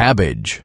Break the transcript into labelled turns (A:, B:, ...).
A: cabbage.